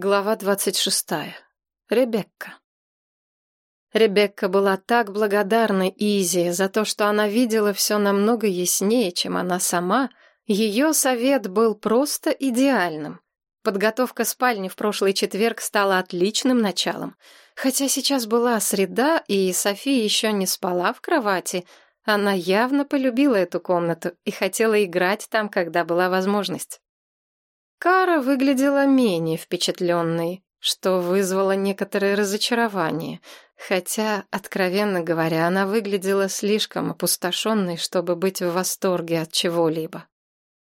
Глава двадцать шестая. Ребекка. Ребекка была так благодарна Изи за то, что она видела все намного яснее, чем она сама. Ее совет был просто идеальным. Подготовка спальни в прошлый четверг стала отличным началом. Хотя сейчас была среда, и София еще не спала в кровати, она явно полюбила эту комнату и хотела играть там, когда была возможность. Кара выглядела менее впечатленной, что вызвало некоторое разочарование, хотя, откровенно говоря, она выглядела слишком опустошенной, чтобы быть в восторге от чего-либо.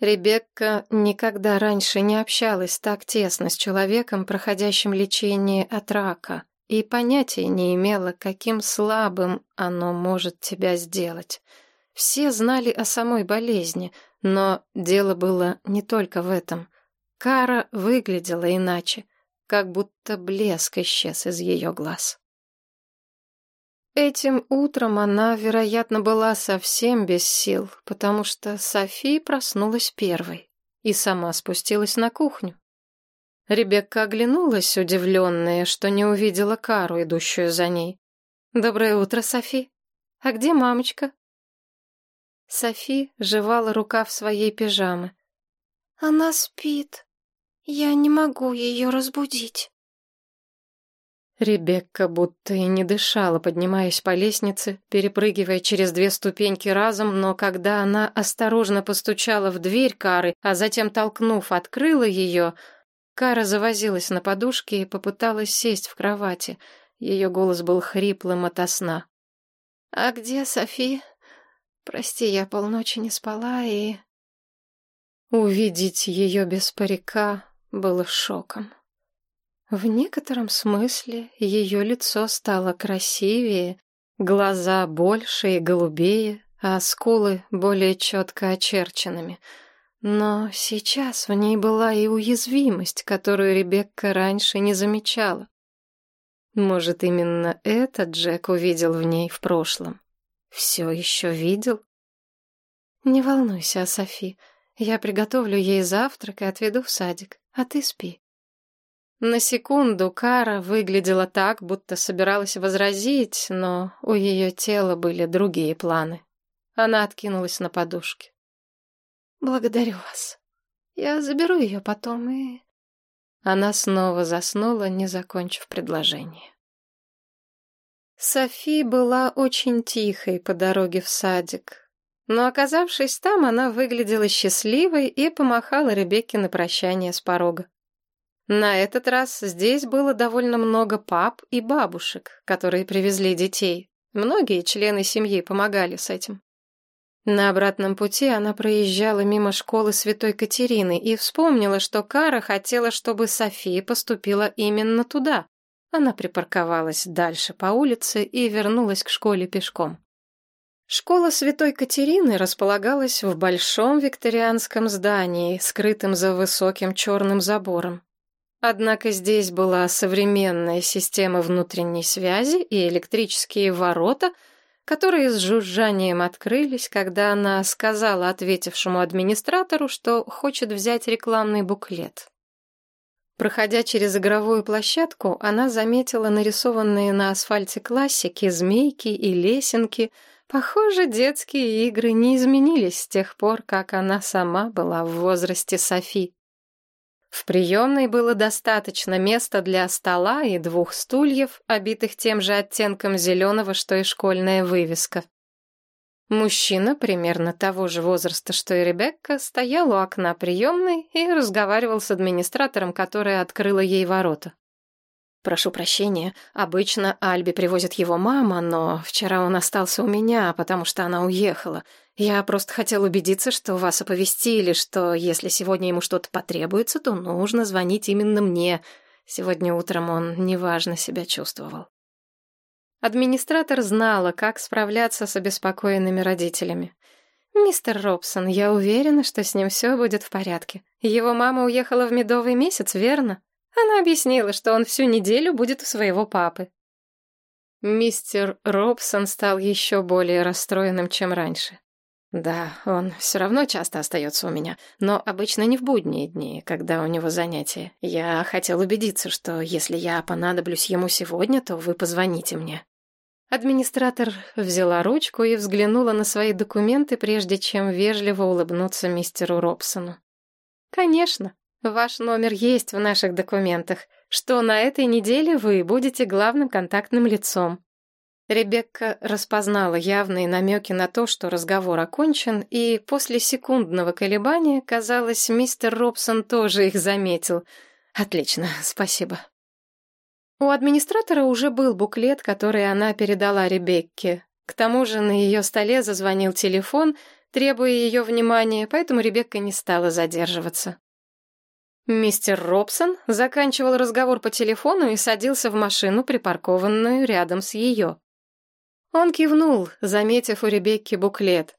Ребекка никогда раньше не общалась так тесно с человеком, проходящим лечение от рака, и понятия не имела, каким слабым оно может тебя сделать. Все знали о самой болезни, но дело было не только в этом — Кара выглядела иначе, как будто блеск исчез из ее глаз. Этим утром она, вероятно, была совсем без сил, потому что Софи проснулась первой и сама спустилась на кухню. Ребекка оглянулась, удивленная, что не увидела Кару, идущую за ней. «Доброе утро, Софи. А где мамочка?» Софи жевала рукав своей пижамы. «Она спит», я не могу ее разбудить. Ребекка будто и не дышала, поднимаясь по лестнице, перепрыгивая через две ступеньки разом, но когда она осторожно постучала в дверь Кары, а затем, толкнув, открыла ее, Кара завозилась на подушке и попыталась сесть в кровати. Ее голос был хриплым ото сна. «А где Софи? Прости, я полночи не спала и...» Увидеть ее без парика было шоком. В некотором смысле ее лицо стало красивее, глаза больше и голубее, а скулы более четко очерченными. Но сейчас в ней была и уязвимость, которую Ребекка раньше не замечала. Может, именно это Джек увидел в ней в прошлом? Все еще видел? Не волнуйся, Софи. Я приготовлю ей завтрак и отведу в садик а ты спи». На секунду Кара выглядела так, будто собиралась возразить, но у ее тела были другие планы. Она откинулась на подушке. «Благодарю вас. Я заберу ее потом и...» Она снова заснула, не закончив предложение. Софи была очень тихой по дороге в садик. Но, оказавшись там, она выглядела счастливой и помахала Ребекке на прощание с порога. На этот раз здесь было довольно много пап и бабушек, которые привезли детей. Многие члены семьи помогали с этим. На обратном пути она проезжала мимо школы Святой Катерины и вспомнила, что Кара хотела, чтобы София поступила именно туда. Она припарковалась дальше по улице и вернулась к школе пешком. Школа Святой Катерины располагалась в большом викторианском здании, скрытом за высоким черным забором. Однако здесь была современная система внутренней связи и электрические ворота, которые с жужжанием открылись, когда она сказала ответившему администратору, что хочет взять рекламный буклет. Проходя через игровую площадку, она заметила нарисованные на асфальте классики, змейки и лесенки — Похоже, детские игры не изменились с тех пор, как она сама была в возрасте Софи. В приемной было достаточно места для стола и двух стульев, обитых тем же оттенком зеленого, что и школьная вывеска. Мужчина, примерно того же возраста, что и Ребекка, стоял у окна приемной и разговаривал с администратором, которая открыла ей ворота. Прошу прощения, обычно Альби привозит его мама, но вчера он остался у меня, потому что она уехала. Я просто хотел убедиться, что вас оповестили, что если сегодня ему что-то потребуется, то нужно звонить именно мне. Сегодня утром он неважно себя чувствовал. Администратор знала, как справляться с обеспокоенными родителями. «Мистер Робсон, я уверена, что с ним все будет в порядке. Его мама уехала в медовый месяц, верно?» Она объяснила, что он всю неделю будет у своего папы. Мистер Робсон стал еще более расстроенным, чем раньше. Да, он все равно часто остается у меня, но обычно не в будние дни, когда у него занятия. Я хотел убедиться, что если я понадоблюсь ему сегодня, то вы позвоните мне. Администратор взяла ручку и взглянула на свои документы, прежде чем вежливо улыбнуться мистеру Робсону. «Конечно, ваш номер есть в наших документах, что на этой неделе вы будете главным контактным лицом». Ребекка распознала явные намеки на то, что разговор окончен, и после секундного колебания, казалось, мистер Робсон тоже их заметил. «Отлично, спасибо». У администратора уже был буклет, который она передала Ребекке. К тому же на ее столе зазвонил телефон, требуя ее внимания, поэтому Ребекка не стала задерживаться. Мистер Робсон заканчивал разговор по телефону и садился в машину, припаркованную рядом с ее. Он кивнул, заметив у Ребекки буклет.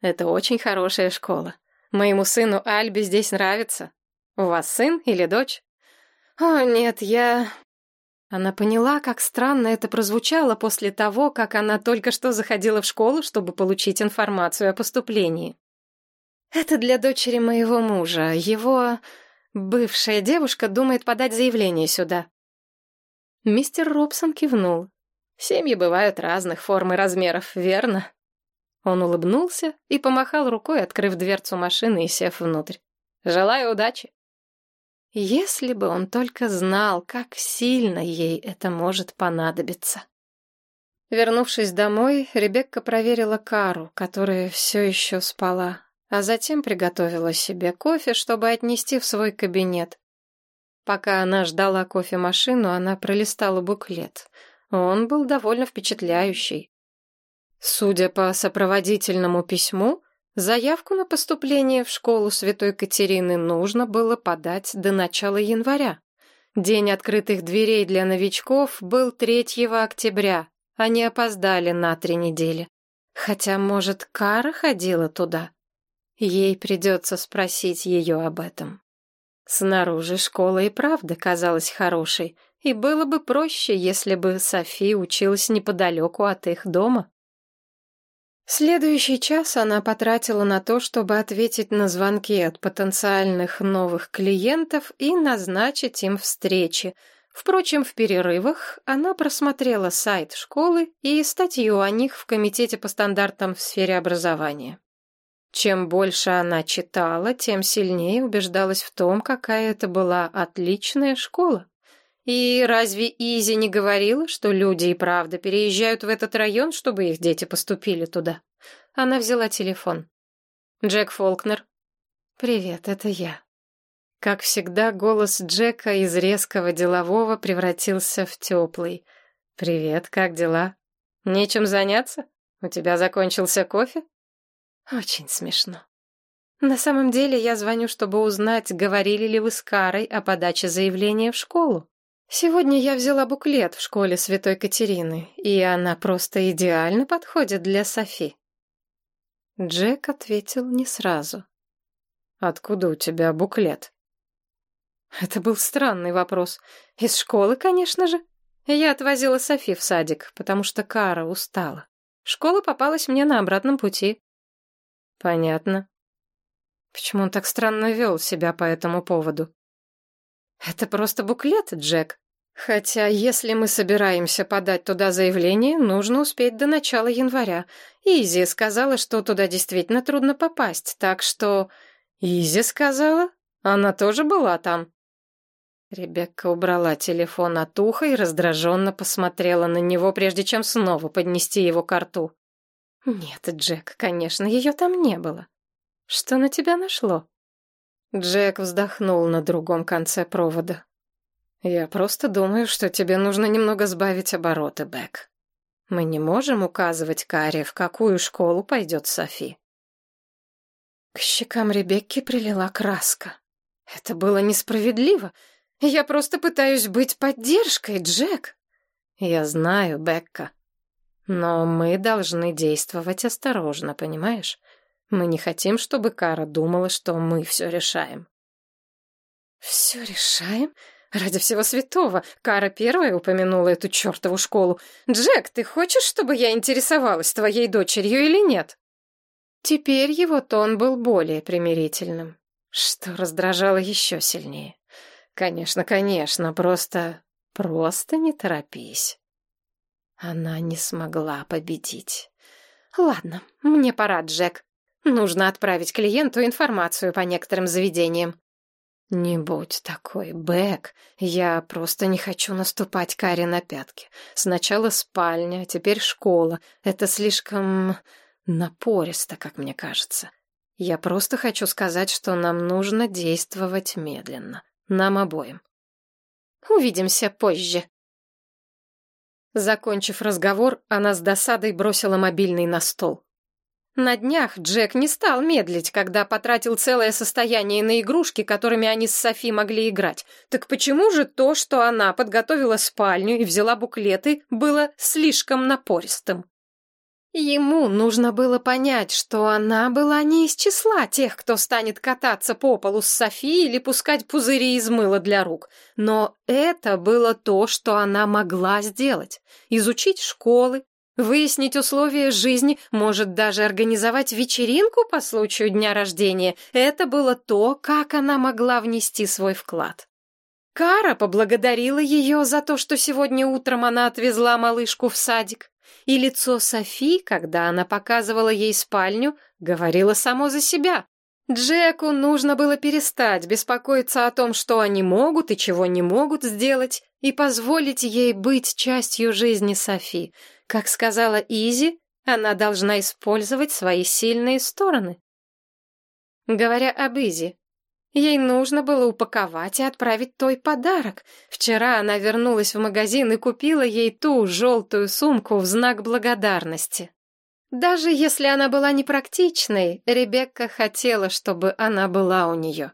«Это очень хорошая школа. Моему сыну Альбе здесь нравится. У вас сын или дочь?» «О, нет, я...» Она поняла, как странно это прозвучало после того, как она только что заходила в школу, чтобы получить информацию о поступлении. «Это для дочери моего мужа. Его бывшая девушка думает подать заявление сюда». Мистер Робсон кивнул. «Семьи бывают разных форм и размеров, верно?» Он улыбнулся и помахал рукой, открыв дверцу машины и сев внутрь. «Желаю удачи!» Если бы он только знал, как сильно ей это может понадобиться. Вернувшись домой, Ребекка проверила Кару, которая все еще спала, а затем приготовила себе кофе, чтобы отнести в свой кабинет. Пока она ждала кофемашину, она пролистала буклет. Он был довольно впечатляющий. Судя по сопроводительному письму, Заявку на поступление в школу Святой Катерины нужно было подать до начала января. День открытых дверей для новичков был 3 октября. Они опоздали на три недели. Хотя, может, Кара ходила туда? Ей придется спросить ее об этом. Снаружи школа и правда казалась хорошей, и было бы проще, если бы Софи училась неподалеку от их дома. Следующий час она потратила на то, чтобы ответить на звонки от потенциальных новых клиентов и назначить им встречи. Впрочем, в перерывах она просмотрела сайт школы и статью о них в Комитете по стандартам в сфере образования. Чем больше она читала, тем сильнее убеждалась в том, какая это была отличная школа. И разве Изи не говорила, что люди и правда переезжают в этот район, чтобы их дети поступили туда? Она взяла телефон. Джек Фолкнер. «Привет, это я». Как всегда, голос Джека из резкого делового превратился в теплый. «Привет, как дела? Нечем заняться? У тебя закончился кофе?» Очень смешно. На самом деле я звоню, чтобы узнать, говорили ли вы с Карой о подаче заявления в школу. Сегодня я взяла буклет в школе Святой Катерины, и она просто идеально подходит для Софи. Джек ответил не сразу. «Откуда у тебя буклет?» Это был странный вопрос. Из школы, конечно же. Я отвозила Софи в садик, потому что Кара устала. Школа попалась мне на обратном пути. Понятно. Почему он так странно вел себя по этому поводу? Это просто буклет, Джек. Хотя, если мы собираемся подать туда заявление, нужно успеть до начала января. Изи сказала, что туда действительно трудно попасть, так что... Изи сказала? Она тоже была там. Ребекка убрала телефон от уха и раздраженно посмотрела на него, прежде чем снова поднести его к рту. «Нет, Джек, конечно, ее там не было. Что на тебя нашло?» Джек вздохнул на другом конце провода. «Я просто думаю, что тебе нужно немного сбавить обороты, Бэк. Мы не можем указывать Каре, в какую школу пойдет Софи». К щекам Ребекки прилила краска. «Это было несправедливо. Я просто пытаюсь быть поддержкой, Джек». «Я знаю, Бекка. Но мы должны действовать осторожно, понимаешь? Мы не хотим, чтобы Кара думала, что мы все решаем. «Все решаем? Ради всего святого! Кара первая упомянула эту чертову школу. Джек, ты хочешь, чтобы я интересовалась твоей дочерью или нет?» Теперь его тон был более примирительным, что раздражало еще сильнее. «Конечно, конечно, просто... просто не торопись». Она не смогла победить. «Ладно, мне пора, Джек. Нужно отправить клиенту информацию по некоторым заведениям». «Не будь такой, Бэк. Я просто не хочу наступать Каре на пятки. Сначала спальня, теперь школа. Это слишком напористо, как мне кажется. Я просто хочу сказать, что нам нужно действовать медленно. Нам обоим. Увидимся позже». Закончив разговор, она с досадой бросила мобильный на стол. На днях Джек не стал медлить, когда потратил целое состояние на игрушки, которыми они с Софи могли играть. Так почему же то, что она подготовила спальню и взяла буклеты, было слишком напористым? Ему нужно было понять, что она была не из числа тех, кто станет кататься по полу с Софи или пускать пузыри из мыла для рук. Но это было то, что она могла сделать. Изучить школы, Выяснить условия жизни, может даже организовать вечеринку по случаю дня рождения. Это было то, как она могла внести свой вклад. Кара поблагодарила ее за то, что сегодня утром она отвезла малышку в садик. И лицо Софи, когда она показывала ей спальню, говорило само за себя. Джеку нужно было перестать беспокоиться о том, что они могут и чего не могут сделать, и позволить ей быть частью жизни Софи. Как сказала Изи, она должна использовать свои сильные стороны. Говоря об Изи, ей нужно было упаковать и отправить той подарок. Вчера она вернулась в магазин и купила ей ту желтую сумку в знак благодарности. Даже если она была непрактичной, Ребекка хотела, чтобы она была у нее.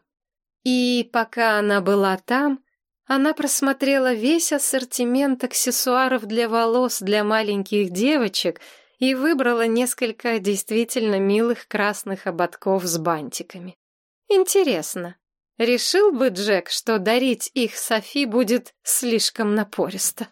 И пока она была там, она просмотрела весь ассортимент аксессуаров для волос для маленьких девочек и выбрала несколько действительно милых красных ободков с бантиками. Интересно, решил бы Джек, что дарить их Софи будет слишком напористо?